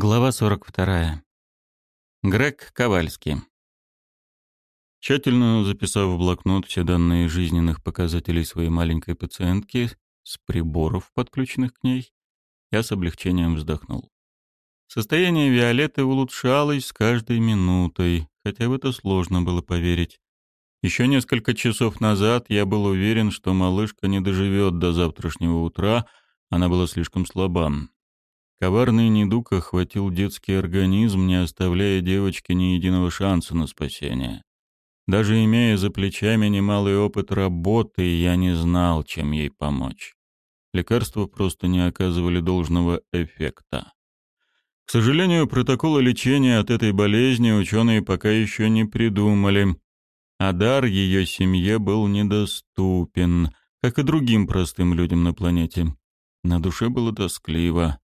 Глава 42. Грег Ковальский. Тщательно записав в блокнот все данные жизненных показателей своей маленькой пациентки с приборов, подключенных к ней, я с облегчением вздохнул. Состояние Виолетты улучшалось с каждой минутой, хотя в это сложно было поверить. Еще несколько часов назад я был уверен, что малышка не доживет до завтрашнего утра, она была слишком слаба. Коварный недуг охватил детский организм, не оставляя девочке ни единого шанса на спасение. Даже имея за плечами немалый опыт работы, я не знал, чем ей помочь. Лекарства просто не оказывали должного эффекта. К сожалению, протокола лечения от этой болезни ученые пока еще не придумали, а дар ее семье был недоступен, как и другим простым людям на планете. На душе было тоскливо.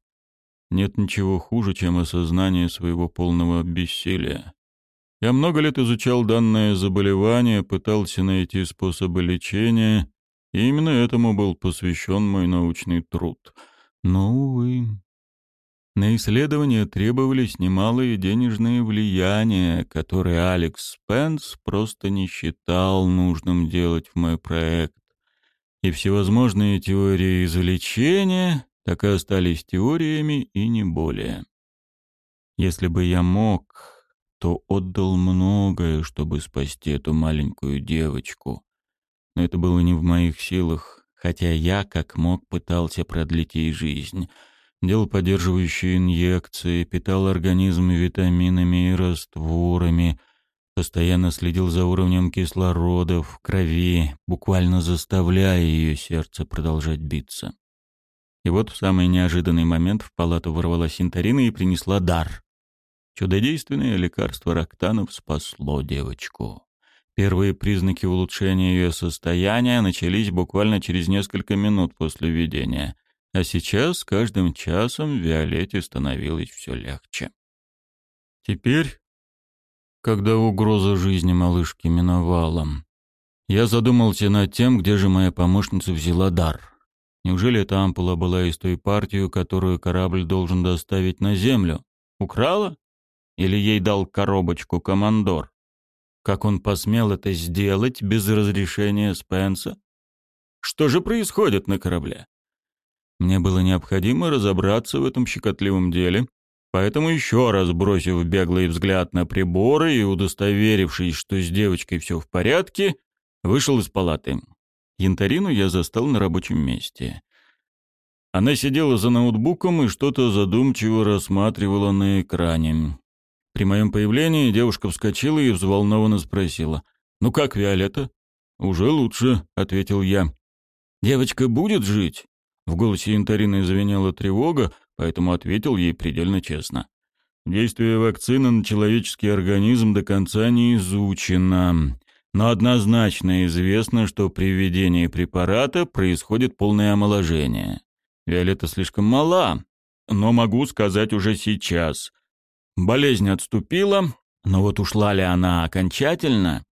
Нет ничего хуже, чем осознание своего полного бессилия. Я много лет изучал данное заболевание, пытался найти способы лечения, и именно этому был посвящен мой научный труд. Но, увы, на исследования требовались немалые денежные влияния, которые Алекс Спенс просто не считал нужным делать в мой проект. И всевозможные теории излечения так и остались теориями и не более. Если бы я мог, то отдал многое, чтобы спасти эту маленькую девочку. Но это было не в моих силах, хотя я, как мог, пытался продлить ей жизнь. Делал поддерживающие инъекции, питал организм витаминами и растворами, постоянно следил за уровнем кислорода в крови, буквально заставляя ее сердце продолжать биться. И вот в самый неожиданный момент в палату ворвалась Интарина и принесла дар. Чудодейственное лекарство Рактанов спасло девочку. Первые признаки улучшения ее состояния начались буквально через несколько минут после введения, а сейчас с каждым часом Виолетте становилось все легче. Теперь, когда угроза жизни малышки миновала, я задумался над тем, где же моя помощница взяла дар. Неужели эта ампула была из той партии, которую корабль должен доставить на Землю? Украла? Или ей дал коробочку командор? Как он посмел это сделать без разрешения Спенса? Что же происходит на корабле? Мне было необходимо разобраться в этом щекотливом деле, поэтому еще раз бросив беглый взгляд на приборы и удостоверившись, что с девочкой все в порядке, вышел из палаты. Янтарину я застал на рабочем месте. Она сидела за ноутбуком и что-то задумчиво рассматривала на экране. При моем появлении девушка вскочила и взволнованно спросила. «Ну как, Виолетта?» «Уже лучше», — ответил я. «Девочка будет жить?» В голосе Янтарины звенела тревога, поэтому ответил ей предельно честно. Действие вакцины на человеческий организм до конца не изучено. Но однозначно известно, что при введении препарата происходит полное омоложение. Виолетта слишком мала, но могу сказать уже сейчас. Болезнь отступила, но вот ушла ли она окончательно,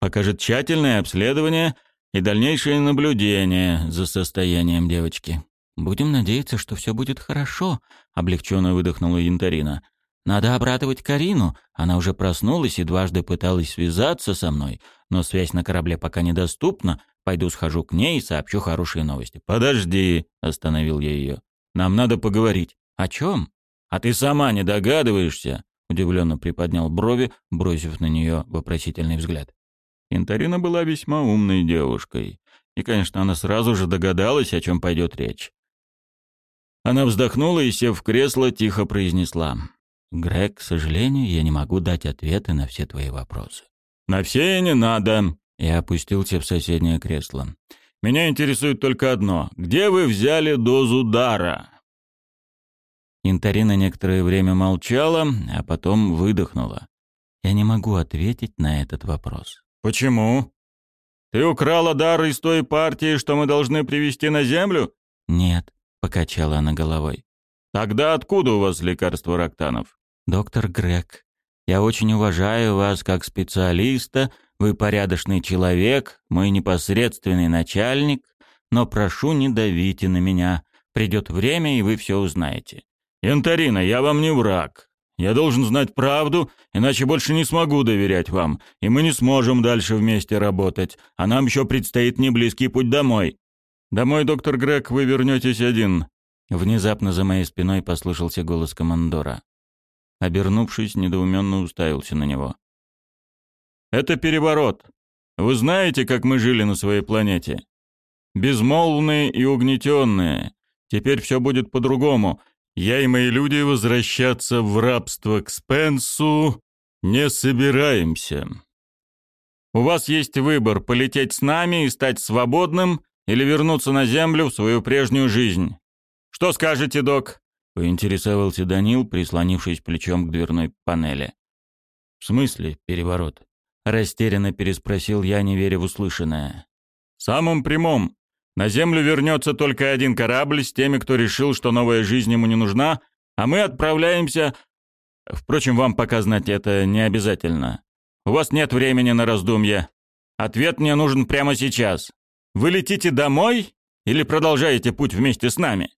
покажет тщательное обследование и дальнейшее наблюдение за состоянием девочки. «Будем надеяться, что все будет хорошо», — облегченно выдохнула Янтарина. Надо обрадовать Карину. Она уже проснулась и дважды пыталась связаться со мной, но связь на корабле пока недоступна. Пойду схожу к ней и сообщу хорошие новости. «Подожди», — остановил я ее. «Нам надо поговорить». «О чем?» «А ты сама не догадываешься?» Удивленно приподнял брови, бросив на нее вопросительный взгляд. Интарина была весьма умной девушкой. И, конечно, она сразу же догадалась, о чем пойдет речь. Она вздохнула и, сев в кресло, тихо произнесла. Грег, к сожалению, я не могу дать ответы на все твои вопросы. На все не надо. Я опустился в соседнее кресло. Меня интересует только одно. Где вы взяли дозу дара? Интарина некоторое время молчала, а потом выдохнула. Я не могу ответить на этот вопрос. Почему? Ты украла дар из той партии, что мы должны привести на землю? Нет, покачала она головой. Тогда откуда у вас лекарство Рактанов? «Доктор Грег, я очень уважаю вас как специалиста, вы порядочный человек, мой непосредственный начальник, но прошу, не давите на меня. Придет время, и вы все узнаете. «Янтарина, я вам не враг. Я должен знать правду, иначе больше не смогу доверять вам, и мы не сможем дальше вместе работать, а нам еще предстоит неблизкий путь домой. Домой, доктор Грег, вы вернетесь один». Внезапно за моей спиной послышался голос командора. Обернувшись, недоуменно уставился на него. «Это переворот. Вы знаете, как мы жили на своей планете? Безмолвные и угнетенные. Теперь все будет по-другому. Я и мои люди возвращаться в рабство к Спенсу не собираемся. У вас есть выбор – полететь с нами и стать свободным или вернуться на Землю в свою прежнюю жизнь. Что скажете, док?» – поинтересовался Данил, прислонившись плечом к дверной панели. «В смысле переворот?» – растерянно переспросил я, не веря в услышанное. «Самым прямом. На Землю вернется только один корабль с теми, кто решил, что новая жизнь ему не нужна, а мы отправляемся... Впрочем, вам пока знать это не обязательно. У вас нет времени на раздумья. Ответ мне нужен прямо сейчас. Вы летите домой или продолжаете путь вместе с нами?»